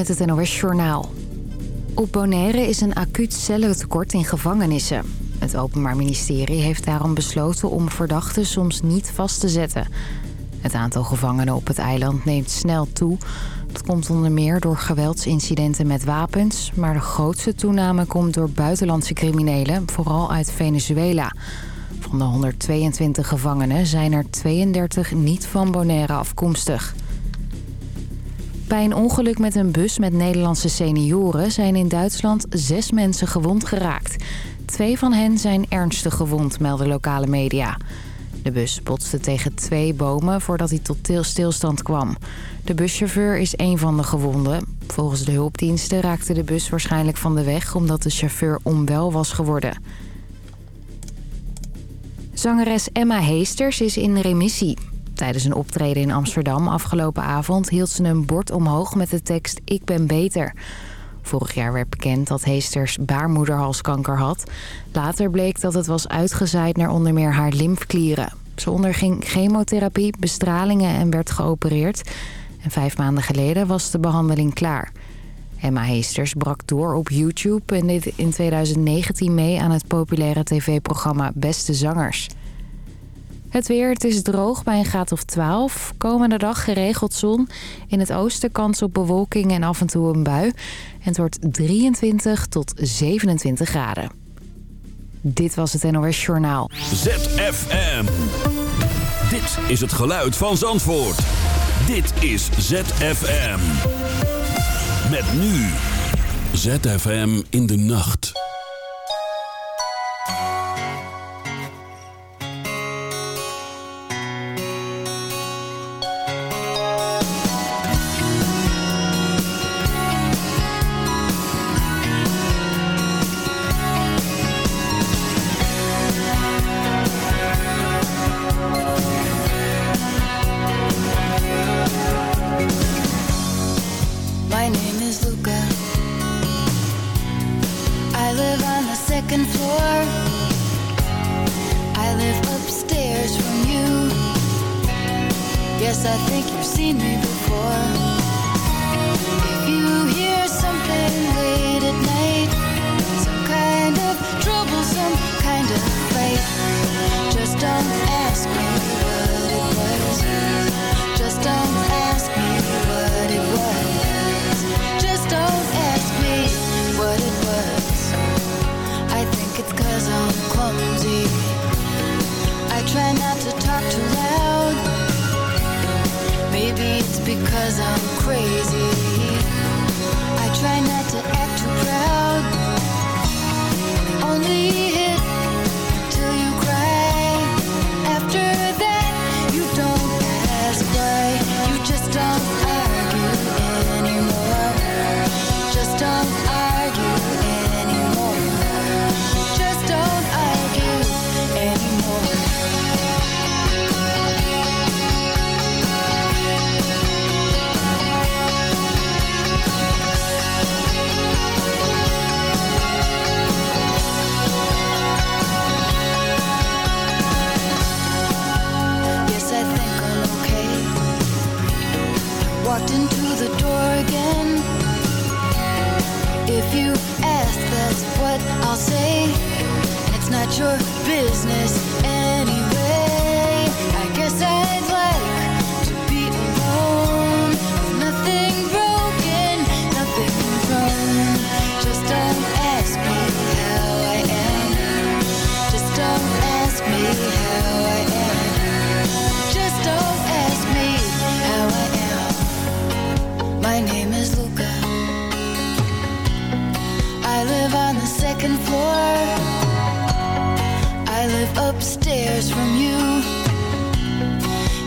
met het NOS Journaal. Op Bonaire is een acuut cellentekort in gevangenissen. Het Openbaar Ministerie heeft daarom besloten om verdachten soms niet vast te zetten. Het aantal gevangenen op het eiland neemt snel toe. Dat komt onder meer door geweldsincidenten met wapens... maar de grootste toename komt door buitenlandse criminelen, vooral uit Venezuela. Van de 122 gevangenen zijn er 32 niet van Bonaire afkomstig. Bij een ongeluk met een bus met Nederlandse senioren zijn in Duitsland zes mensen gewond geraakt. Twee van hen zijn ernstig gewond, melden lokale media. De bus botste tegen twee bomen voordat hij tot stilstand kwam. De buschauffeur is een van de gewonden. Volgens de hulpdiensten raakte de bus waarschijnlijk van de weg... omdat de chauffeur onwel was geworden. Zangeres Emma Heesters is in remissie. Tijdens een optreden in Amsterdam afgelopen avond hield ze een bord omhoog met de tekst Ik ben beter. Vorig jaar werd bekend dat Heesters baarmoederhalskanker had. Later bleek dat het was uitgezaaid naar onder meer haar lymfklieren. Ze onderging chemotherapie, bestralingen en werd geopereerd. En vijf maanden geleden was de behandeling klaar. Emma Heesters brak door op YouTube en deed in 2019 mee aan het populaire tv-programma Beste Zangers. Het weer, het is droog bij een graad of 12. Komende dag geregeld zon. In het oosten kans op bewolking en af en toe een bui. En het wordt 23 tot 27 graden. Dit was het NOS Journaal. ZFM. Dit is het geluid van Zandvoort. Dit is ZFM. Met nu. ZFM in de nacht. Your business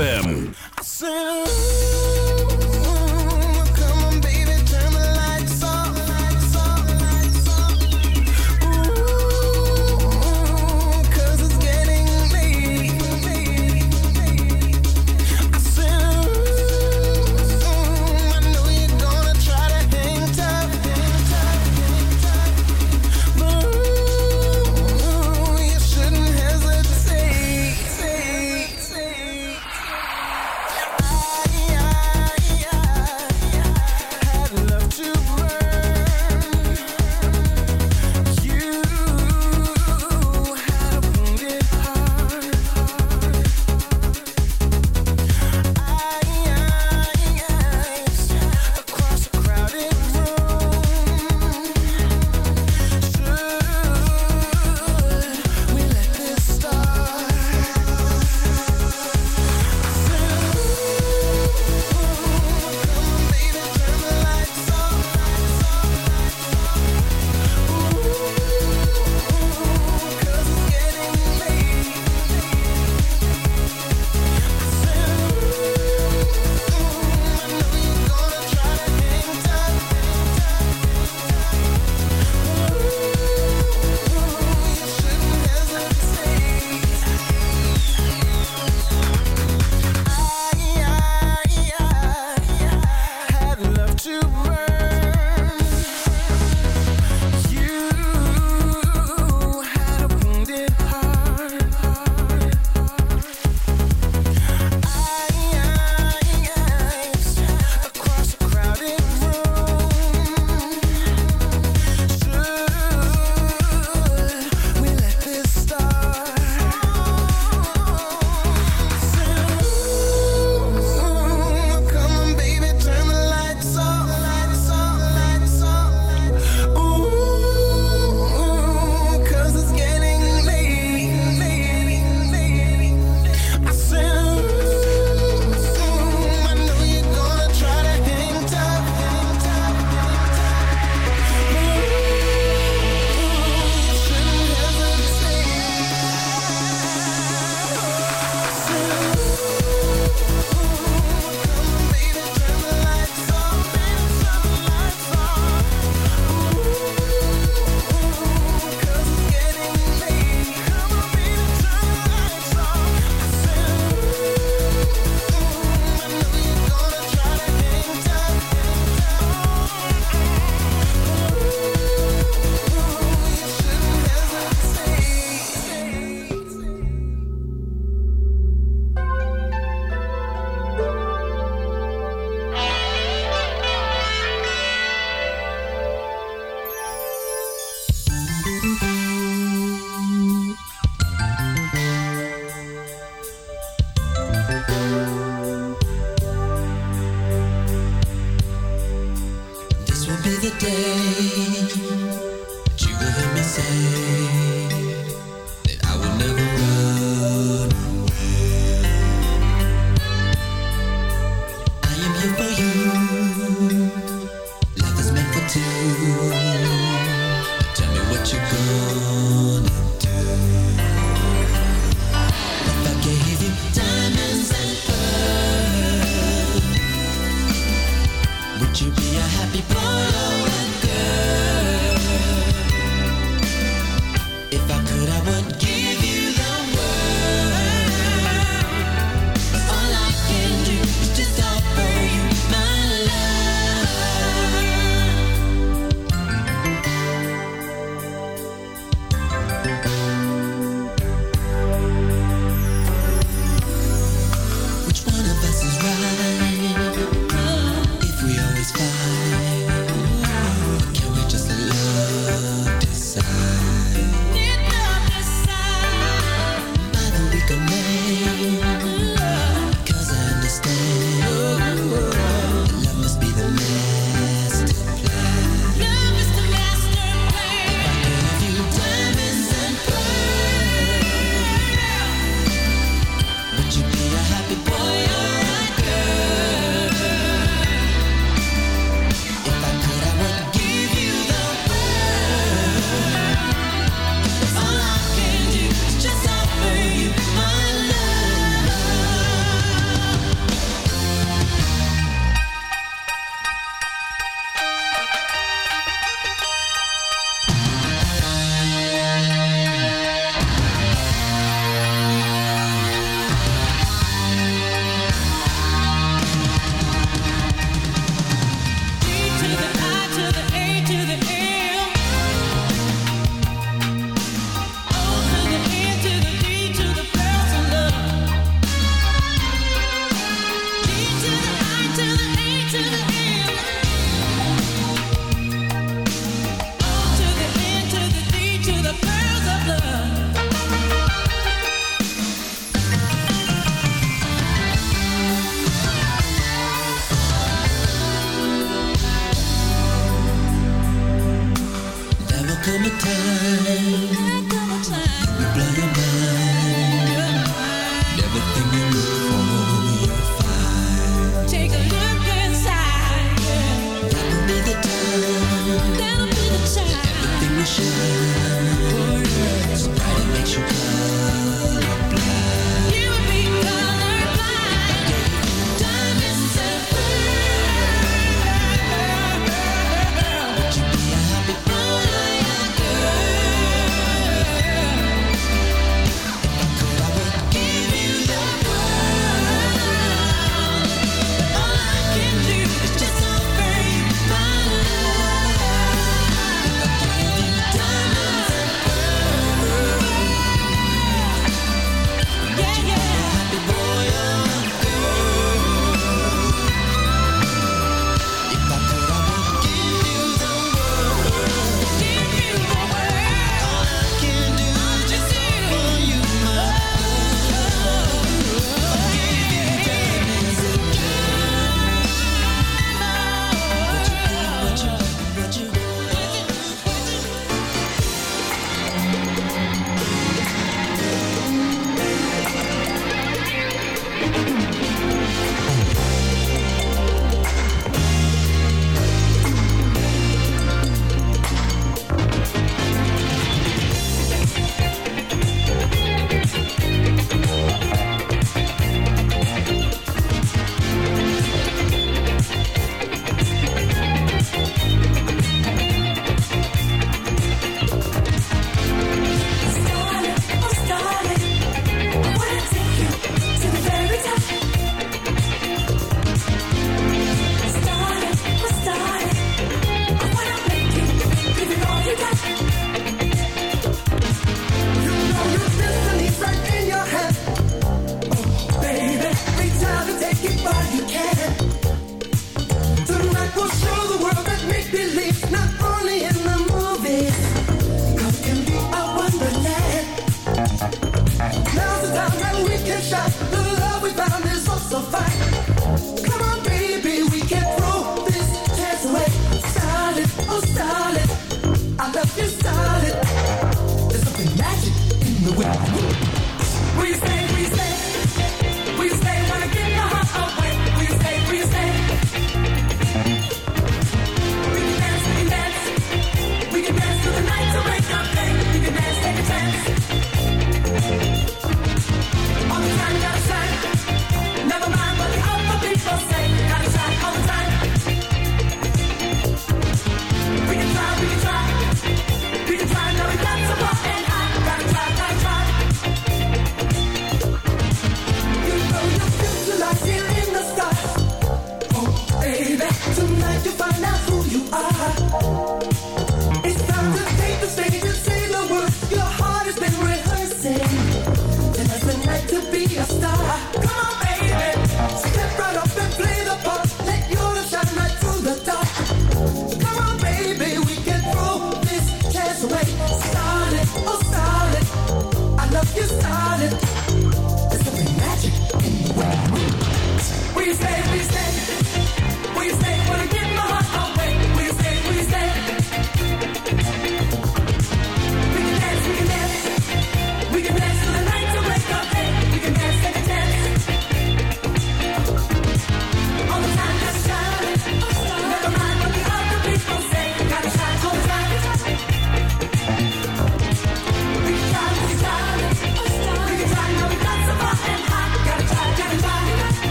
ZFM. today.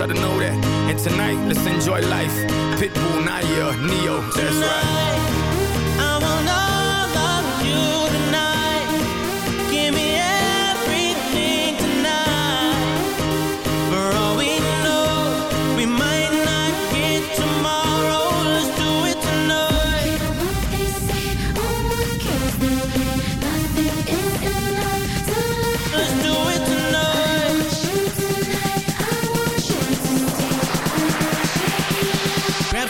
I know that. And tonight, let's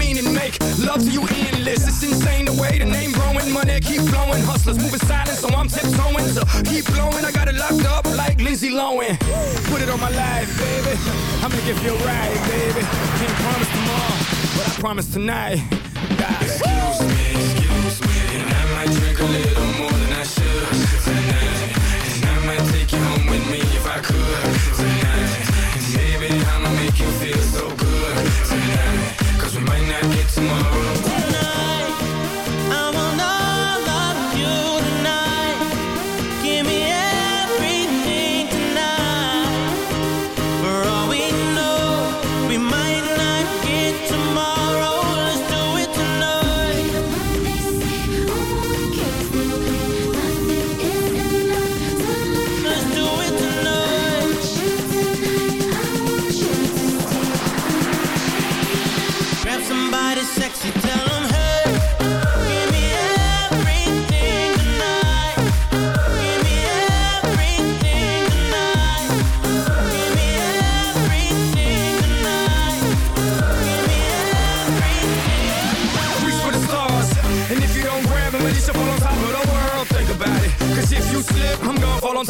queen and make love to you endless. It's insane the way the name growing, money keep flowing. Hustlers moving silent, so I'm tiptoeing. So keep blowing, I got it locked up like Lindsay Lohan. Put it on my life, baby. I'm gonna give you a ride, baby. Can't promise tomorrow, but I promise tonight.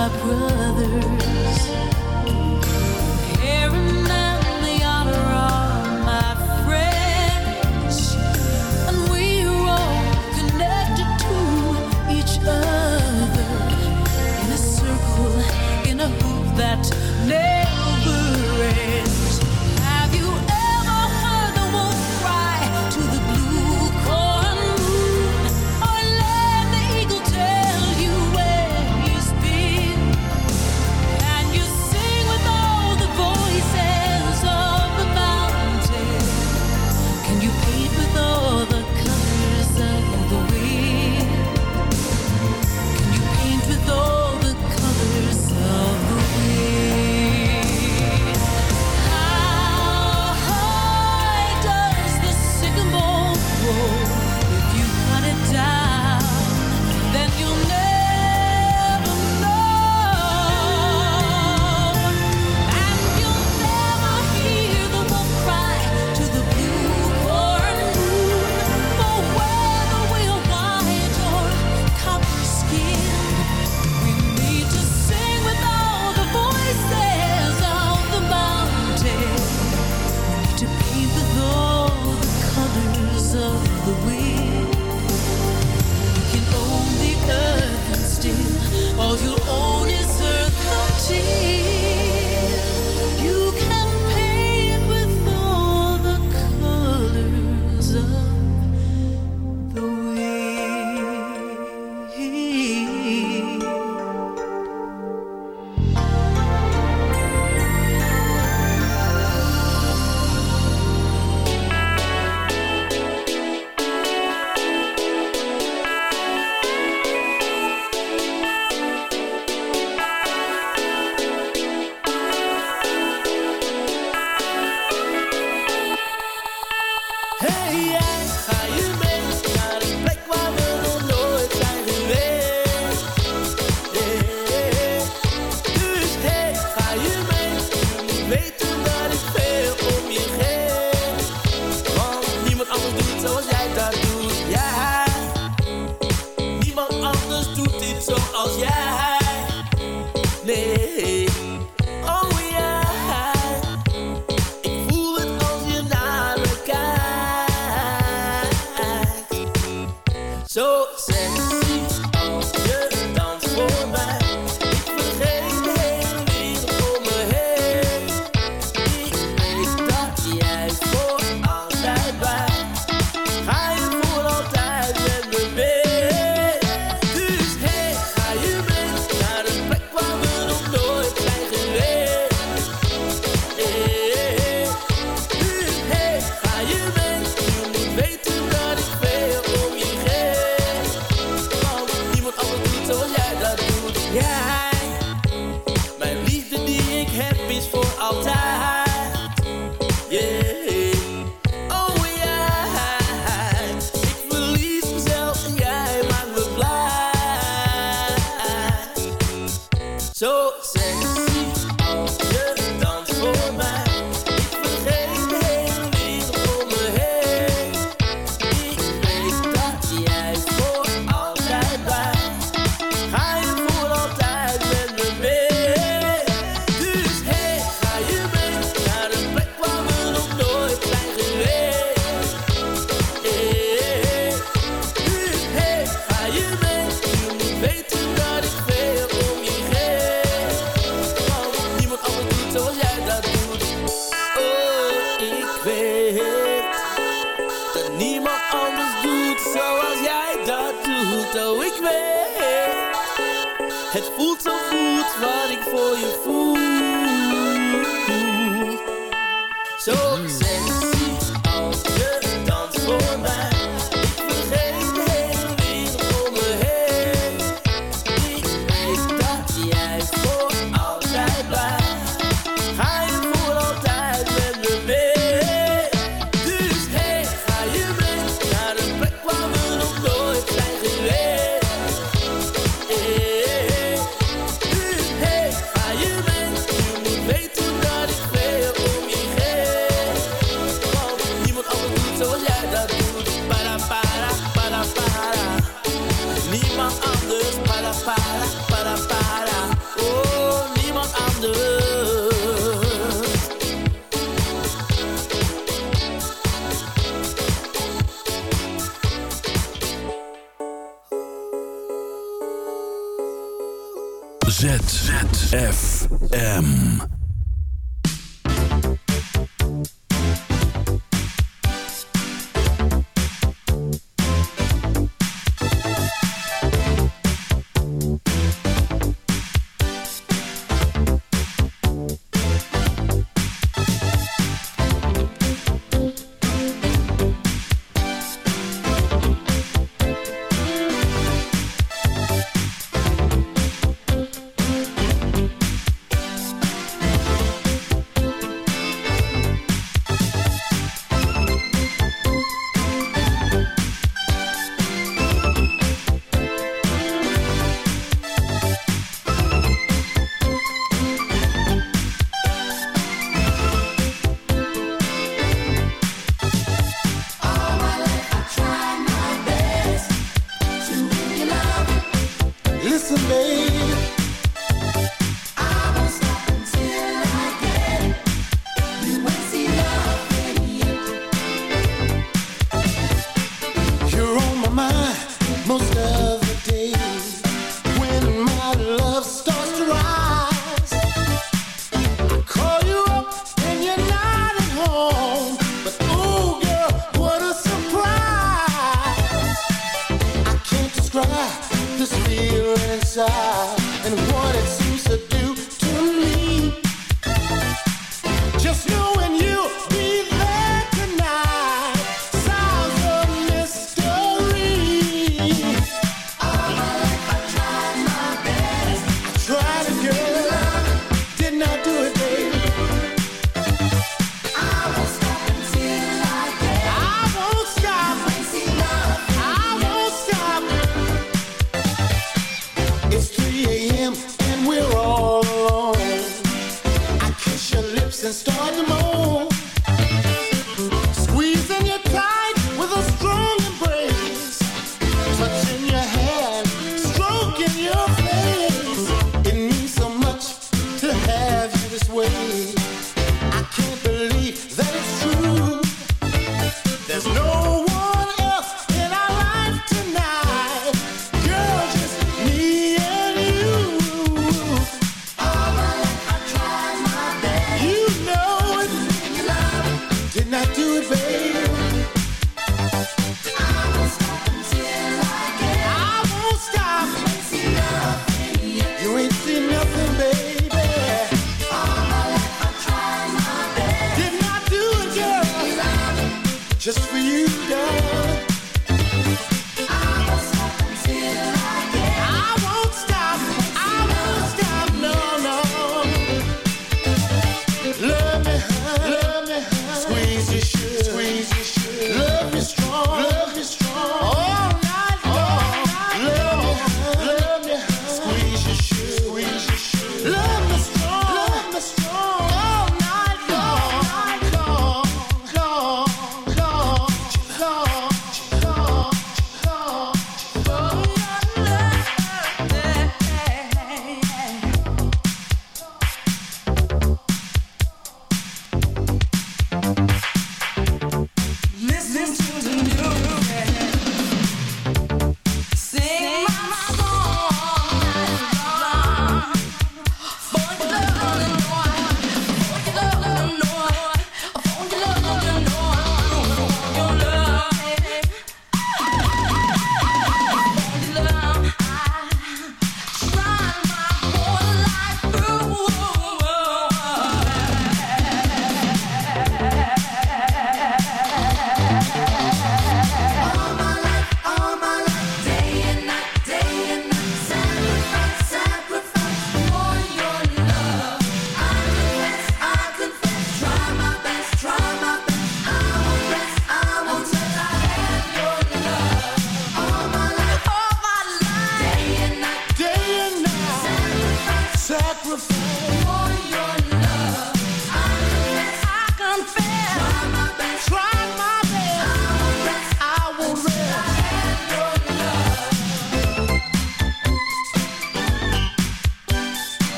my brother.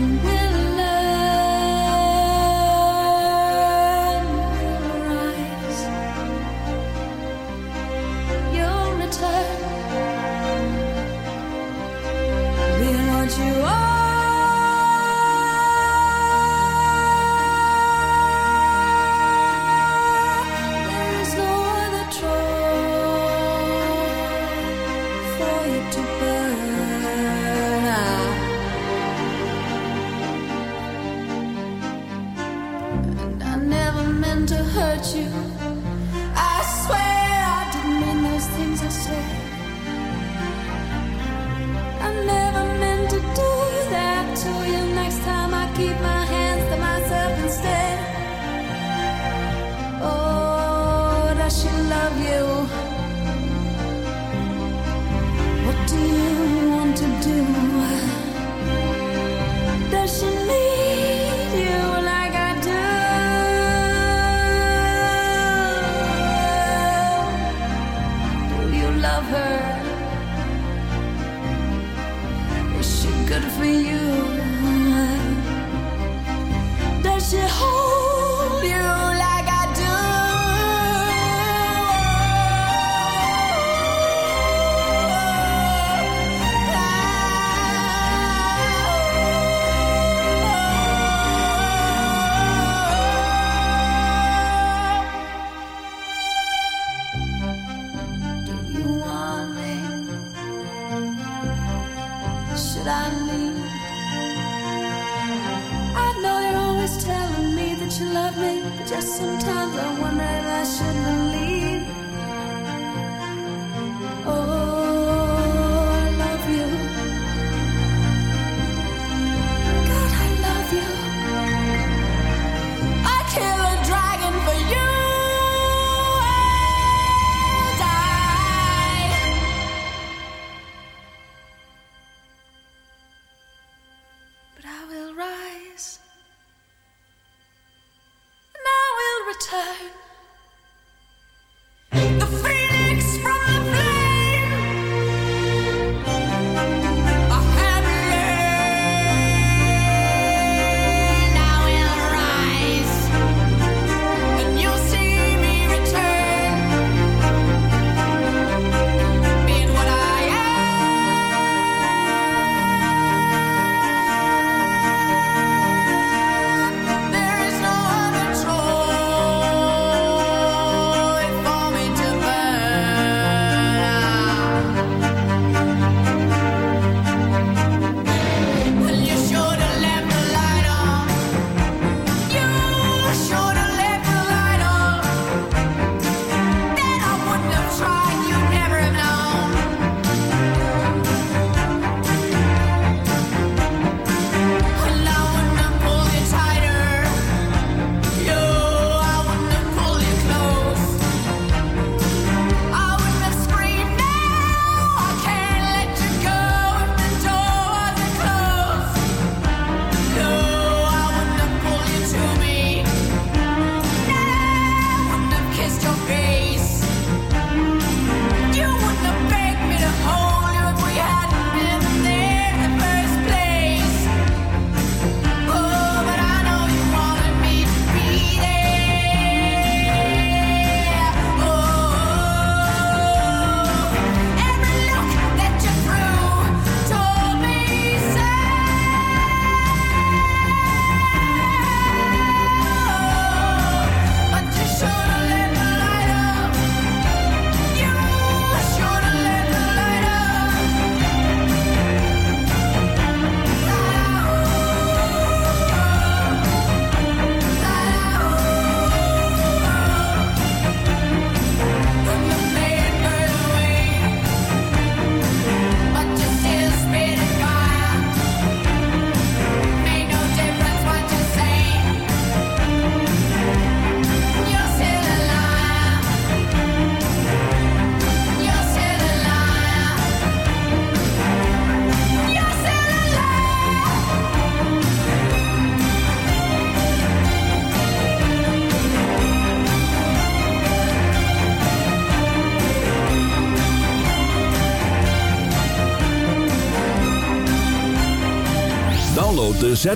you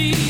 Is